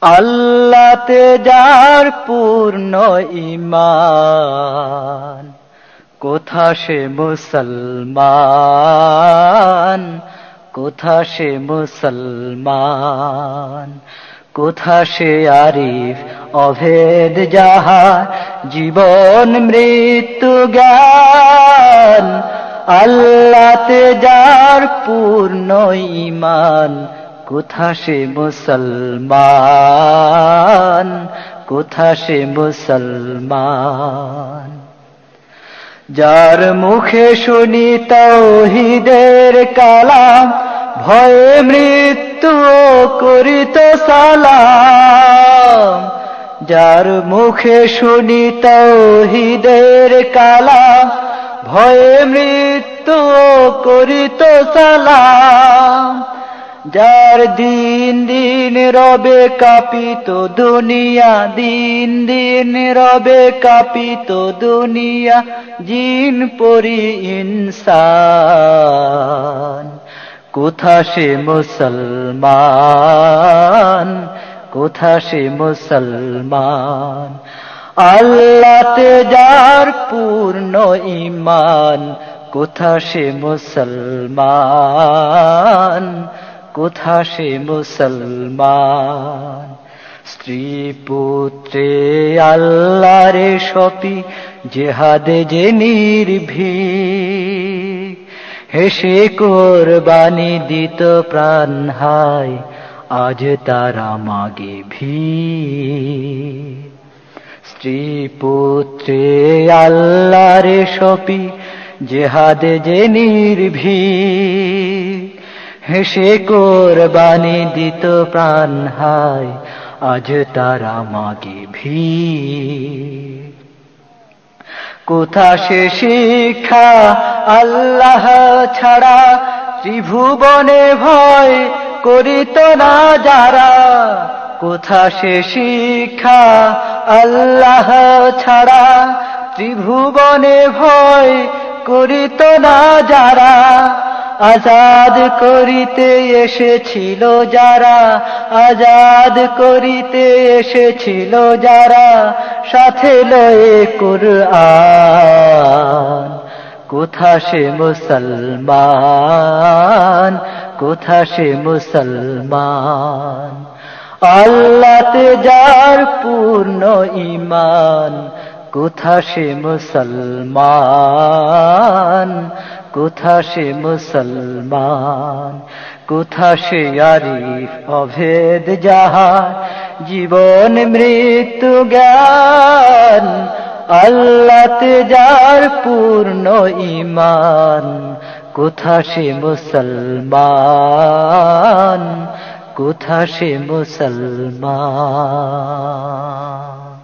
আল্লাতে যার পূর্ণ ইমান কোথা সে মুসলমান? কোথা সে মুসলমান? কোথা সে আরিফ, অভেদ যাহা জীবন, মৃত্যু, জ্ঞান। আল্লাতে যার পূর্ণ ইমান কোথা সে মুসলমান? কোথা সে মুসলমান? যার মুখে শুনি তৌহিদের কালাম, ভয়ে মৃত্যু করিত সালাম। যার মুখে শুনি তৌহিদের কালাম, ভয়ে মৃত্যু করিত সালাম। যার দিন দিন রবে কাপিত দুনিয়া, দিন দিন রবে কাপিত দুনিয়া, জিন পরি ইনসান। কোথা সে মুসলমান? কোথা সে মুসলমান? আল্লাতে যার পূর্ণ ইমান কোথা সে মুসলমান? কোথা সে মুসলমান? স্ত্রী পুত্রে আল্লাহরে সপি জেহাদে যে নির্ভীক। হেসে কোরবানি দিত প্রাণ হায়, আজ তারা মাগে ভি স্ত্রী পুত্রে আল্লাহরে সপি জেহাদে যে নির্ভীক। হেসে কোরবানি দিত প্রাণ হায়, আজ তারা মাগে ভি কোথা সে শিক্ষা আল্লাহ ছাড়া, ত্রিভুবনে ভয় করিত না যারা? কোথা সে শিক্ষা আল্লাহ ছাড়া, ত্রিভুবনে ভয় করিত না যারা? আজাদ করিতে এসেছিল যারা, আজাদ করিতে এসেছিল যারা, সাথে লয়ে কুরআন। কোথা সে মুসলমান, কোথা সে মুসলমান? আল্লাতে যার পূর্ণ ইমান কোথা সে মুসলমান? কোথা সে মুসলমান? কোথা সে আরিফ অভেদ যাহা জীবন, মৃত্যু, জ্ঞান, আল্লাতে যার পূর্ণ ইমান কোথা সে মুসলমান? কোথা সে মুসলমান?